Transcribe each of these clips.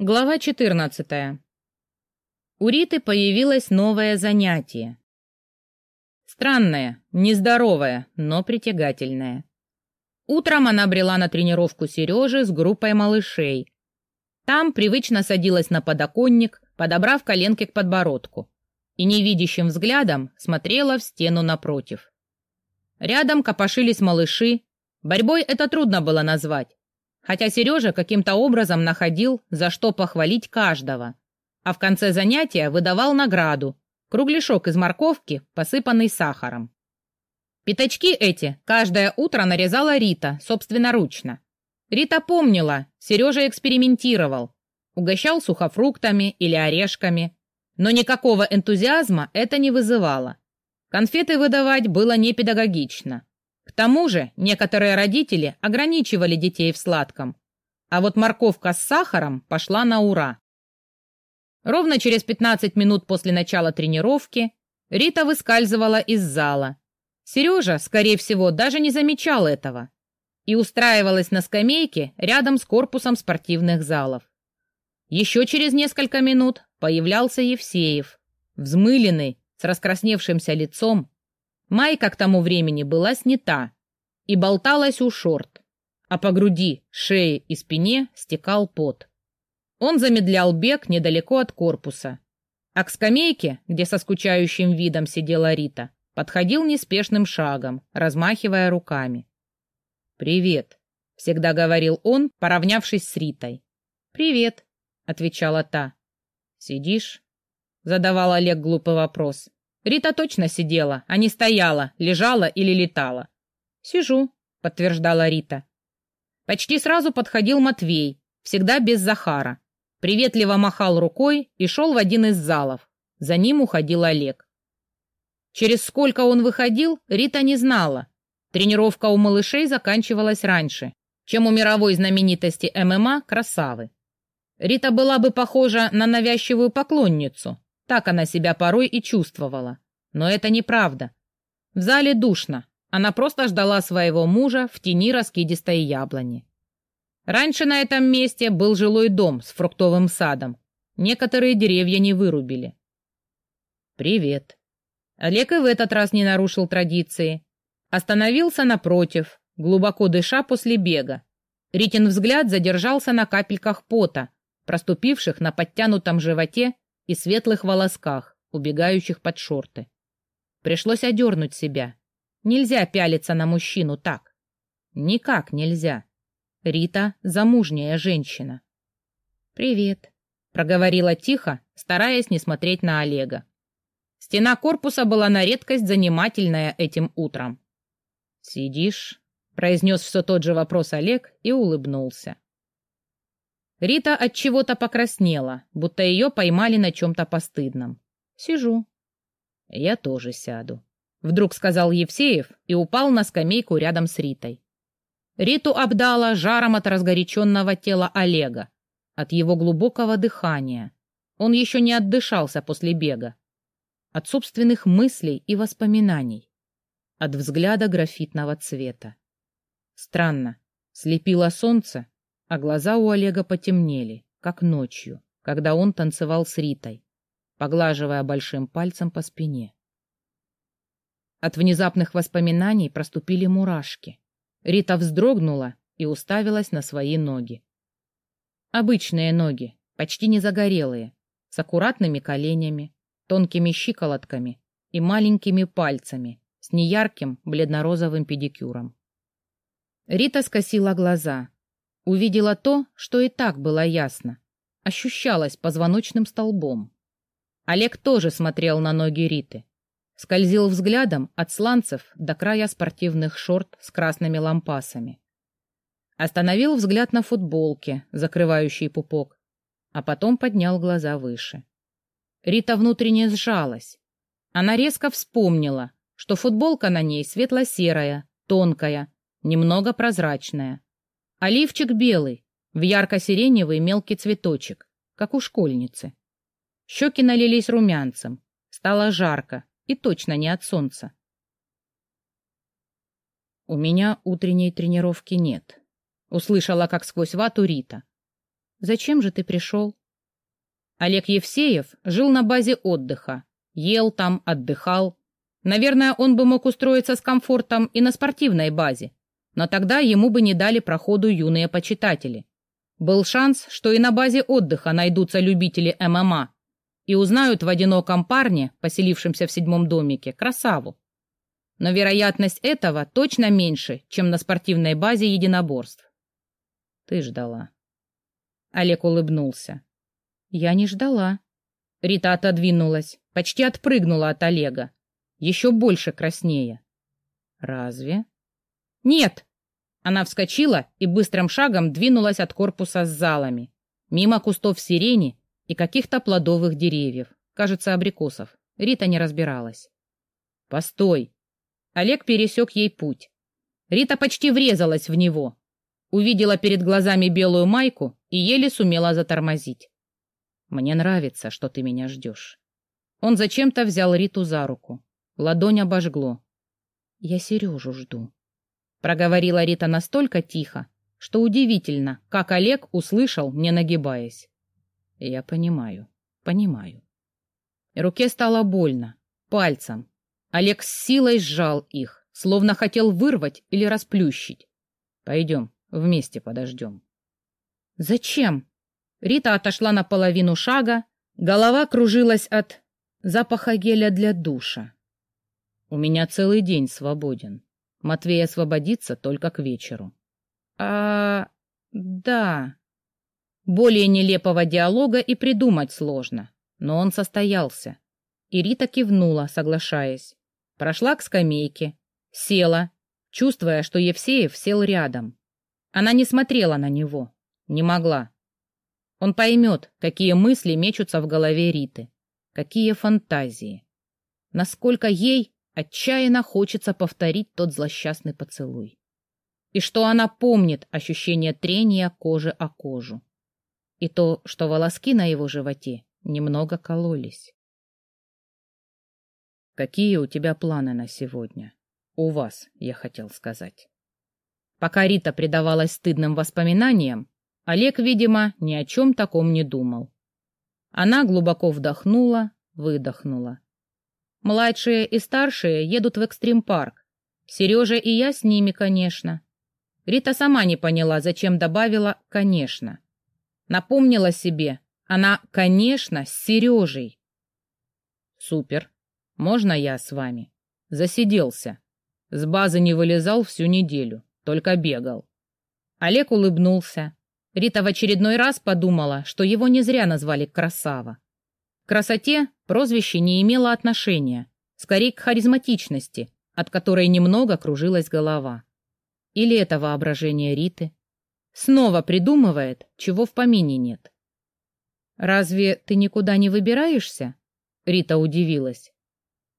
Глава 14. У Риты появилось новое занятие. Странное, нездоровое, но притягательное. Утром она брела на тренировку Сережи с группой малышей. Там привычно садилась на подоконник, подобрав коленки к подбородку, и невидящим взглядом смотрела в стену напротив. Рядом копошились малыши, борьбой это трудно было назвать хотя Сережа каким-то образом находил, за что похвалить каждого, а в конце занятия выдавал награду – кругляшок из морковки, посыпанный сахаром. Пятачки эти каждое утро нарезала Рита, собственноручно. Рита помнила, Сережа экспериментировал, угощал сухофруктами или орешками, но никакого энтузиазма это не вызывало. Конфеты выдавать было непедагогично. К тому же некоторые родители ограничивали детей в сладком, а вот морковка с сахаром пошла на ура. Ровно через 15 минут после начала тренировки Рита выскальзывала из зала. Сережа, скорее всего, даже не замечал этого и устраивалась на скамейке рядом с корпусом спортивных залов. Еще через несколько минут появлялся Евсеев, взмыленный, с раскрасневшимся лицом Майка к тому времени была снята и болталась у шорт, а по груди, шее и спине стекал пот. Он замедлял бег недалеко от корпуса, а к скамейке, где со скучающим видом сидела Рита, подходил неспешным шагом, размахивая руками. «Привет», — всегда говорил он, поравнявшись с Ритой. «Привет», — отвечала та. «Сидишь?» — задавал Олег глупый вопрос. Рита точно сидела, а не стояла, лежала или летала. «Сижу», — подтверждала Рита. Почти сразу подходил Матвей, всегда без Захара. Приветливо махал рукой и шел в один из залов. За ним уходил Олег. Через сколько он выходил, Рита не знала. Тренировка у малышей заканчивалась раньше, чем у мировой знаменитости ММА Красавы. Рита была бы похожа на навязчивую поклонницу, так она себя порой и чувствовала. Но это неправда. В зале душно. Она просто ждала своего мужа в тени раскидистой яблони. Раньше на этом месте был жилой дом с фруктовым садом. Некоторые деревья не вырубили. «Привет». Олег и в этот раз не нарушил традиции. Остановился напротив, глубоко дыша после бега. Ритин взгляд задержался на капельках пота, проступивших на подтянутом животе и светлых волосках, убегающих под шорты. Пришлось одернуть себя. Нельзя пялиться на мужчину так. Никак нельзя. Рита — замужняя женщина. «Привет», — проговорила тихо, стараясь не смотреть на Олега. Стена корпуса была на редкость занимательная этим утром. «Сидишь?» — произнес все тот же вопрос Олег и улыбнулся. Рита от чего-то покраснела, будто ее поймали на чем-то постыдном. Сижу. Я тоже сяду. Вдруг сказал Евсеев и упал на скамейку рядом с Ритой. Риту обдала жаром от разгоряченного тела Олега, от его глубокого дыхания. Он еще не отдышался после бега. От собственных мыслей и воспоминаний. От взгляда графитного цвета. Странно. Слепило солнце, а глаза у Олега потемнели, как ночью, когда он танцевал с Ритой, поглаживая большим пальцем по спине. От внезапных воспоминаний проступили мурашки. Рита вздрогнула и уставилась на свои ноги. Обычные ноги, почти не загорелые, с аккуратными коленями, тонкими щиколотками и маленькими пальцами с неярким бледно-розовым педикюром. Рита скосила глаза, Увидела то, что и так было ясно. Ощущалось позвоночным столбом. Олег тоже смотрел на ноги Риты. Скользил взглядом от сланцев до края спортивных шорт с красными лампасами. Остановил взгляд на футболке, закрывающей пупок, а потом поднял глаза выше. Рита внутренне сжалась. Она резко вспомнила, что футболка на ней светло-серая, тонкая, немного прозрачная. Оливчик белый, в ярко-сиреневый мелкий цветочек, как у школьницы. Щеки налились румянцем, стало жарко и точно не от солнца. «У меня утренней тренировки нет», — услышала, как сквозь вату Рита. Зачем же ты пришел? Олег Евсеев жил на базе отдыха. Ел там, отдыхал. Наверное, он бы мог устроиться с комфортом и на спортивной базе. Но тогда ему бы не дали проходу юные почитатели. Был шанс, что и на базе отдыха найдутся любители ММА и узнают в одиноком парне, поселившемся в седьмом домике, красаву. Но вероятность этого точно меньше, чем на спортивной базе единоборств. Ты ждала. Олег улыбнулся. Я не ждала. Рита отодвинулась, почти отпрыгнула от Олега. Еще больше краснее. Разве? Нет! Она вскочила и быстрым шагом двинулась от корпуса с залами, мимо кустов сирени и каких-то плодовых деревьев, кажется, абрикосов. Рита не разбиралась. «Постой!» Олег пересек ей путь. Рита почти врезалась в него. Увидела перед глазами белую майку и еле сумела затормозить. «Мне нравится, что ты меня ждешь». Он зачем-то взял Риту за руку. Ладонь обожгло. «Я Сережу жду», — проговорила Рита настолько тихо, что удивительно, как Олег услышал, не нагибаясь. Я понимаю, понимаю. Руке стало больно, пальцем. Олег с силой сжал их, словно хотел вырвать или расплющить. Пойдем, вместе подождем. Зачем? Рита отошла на половину шага, голова кружилась от запаха геля для душа. У меня целый день свободен. Матвей освободится только к вечеру. А, да. Более нелепого диалога и придумать сложно, но он состоялся. И Рита кивнула, соглашаясь. Прошла к скамейке, села, чувствуя, что Евсеев сел рядом. Она не смотрела на него, не могла. Он поймет, какие мысли мечутся в голове Риты, какие фантазии. Насколько ей отчаянно хочется повторить тот злосчастный поцелуй. И что она помнит ощущение трения кожи о кожу и то, что волоски на его животе немного кололись. «Какие у тебя планы на сегодня? У вас, я хотел сказать». Пока Рита предавалась стыдным воспоминаниям, Олег, видимо, ни о чем таком не думал. Она глубоко вдохнула, выдохнула. Младшие и старшие едут в экстрим-парк. Сережа и я с ними, конечно. Рита сама не поняла, зачем добавила «конечно». Напомнила себе. Она, конечно, с Сережей. Супер. Можно я с вами? Засиделся. С базы не вылезал всю неделю, только бегал. Олег улыбнулся. Рита в очередной раз подумала, что его не зря назвали Красава. К красоте прозвище не имело отношения, скорее к харизматичности, от которой немного кружилась голова. Или это воображение Риты? Снова придумывает, чего в помине нет. «Разве ты никуда не выбираешься?» Рита удивилась.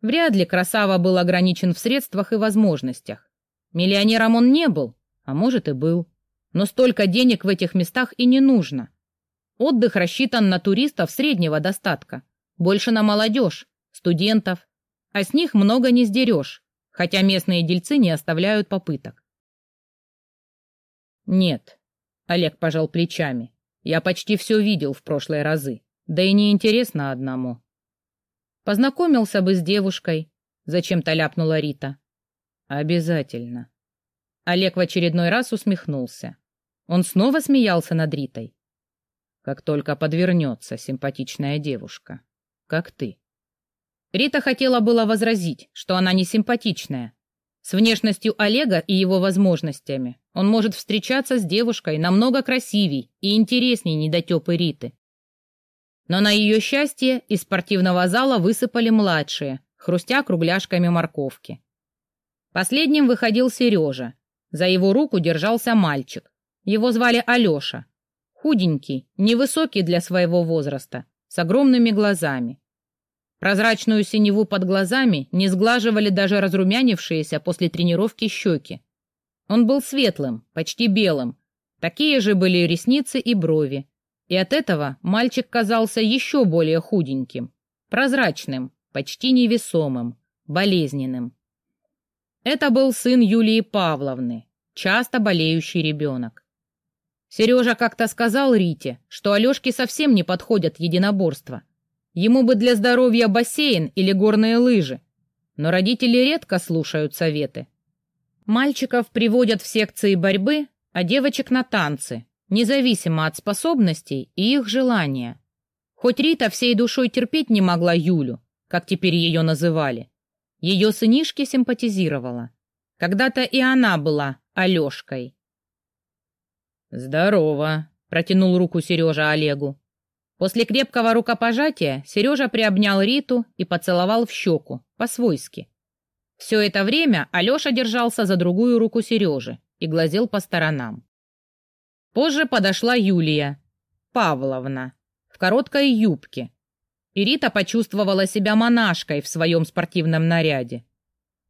Вряд ли Красава был ограничен в средствах и возможностях. Миллионером он не был, а может и был. Но столько денег в этих местах и не нужно. Отдых рассчитан на туристов среднего достатка, больше на молодежь, студентов, а с них много не сдерешь, хотя местные дельцы не оставляют попыток. Нет, Олег пожал плечами. Я почти все видел в прошлые разы. Да и неинтересно одному. Познакомился бы с девушкой, зачем-то ляпнула Рита. Обязательно. Олег в очередной раз усмехнулся. Он снова смеялся над Ритой. Как только подвернется симпатичная девушка, как ты. Рита хотела было возразить, что она не симпатичная, с внешностью Олега и его возможностями он может встречаться с девушкой намного красивей и интересней недотепы Риты. Но на ее счастье из спортивного зала высыпали младшие, хрустя кругляшками морковки. Последним выходил Сережа. За его руку держался мальчик. Его звали Алеша. Худенький, невысокий для своего возраста, с огромными глазами. Прозрачную синеву под глазами не сглаживали даже разрумянившиеся после тренировки щеки. Он был светлым, почти белым. Такие же были ресницы и брови. И от этого мальчик казался еще более худеньким, прозрачным, почти невесомым, болезненным. Это был сын Юлии Павловны, часто болеющий ребенок. Сережа как-то сказал Рите, что Алешке совсем не подходят единоборства. Ему бы для здоровья бассейн или горные лыжи. Но родители редко слушают советы. Мальчиков приводят в секции борьбы, а девочек на танцы, независимо от способностей и их желания. Хоть Рита всей душой терпеть не могла Юлю, как теперь ее называли, ее сынишке симпатизировала. Когда-то и она была Алешкой. «Здорово», — протянул руку Сережа Олегу. После крепкого рукопожатия Сережа приобнял Риту и поцеловал в щеку, по-свойски. Все это время Алеша держался за другую руку Сережи и глазел по сторонам. Позже подошла Юлия Павловна в короткой юбке, и Рита почувствовала себя монашкой в своем спортивном наряде.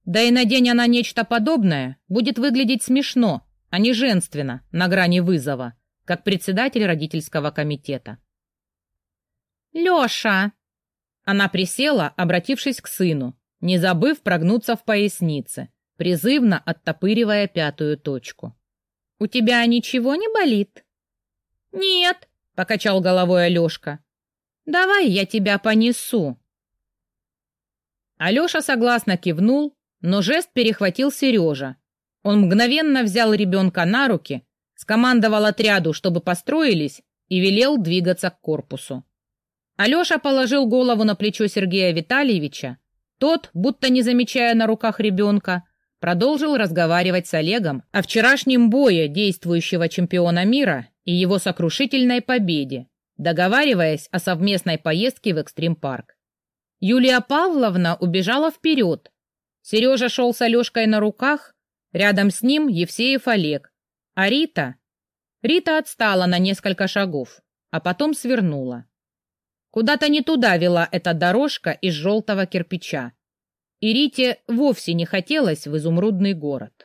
Да и надень она нечто подобное, будет выглядеть смешно, а не женственно, на грани вызова, как председатель родительского комитета. «Леша!» Она присела, обратившись к сыну, не забыв прогнуться в пояснице, призывно оттопыривая пятую точку. «У тебя ничего не болит?» «Нет», — покачал головой Алешка. Давай я тебя понесу. Алеша согласно кивнул, но жест перехватил Сережа. Он мгновенно взял ребенка на руки, скомандовал отряду, чтобы построились, и велел двигаться к корпусу. Алеша положил голову на плечо Сергея Витальевича. Тот, будто не замечая на руках ребенка, продолжил разговаривать с Олегом о вчерашнем бое действующего чемпиона мира и его сокрушительной победе, договариваясь о совместной поездке в экстрим-парк. Юлия Павловна убежала вперед. Сережа шел с Алешкой на руках, рядом с ним Евсеев Олег. А Рита? Рита отстала на несколько шагов, а потом свернула. Куда-то не туда вела эта дорожка из желтого кирпича. И Рите вовсе не хотелось в изумрудный город.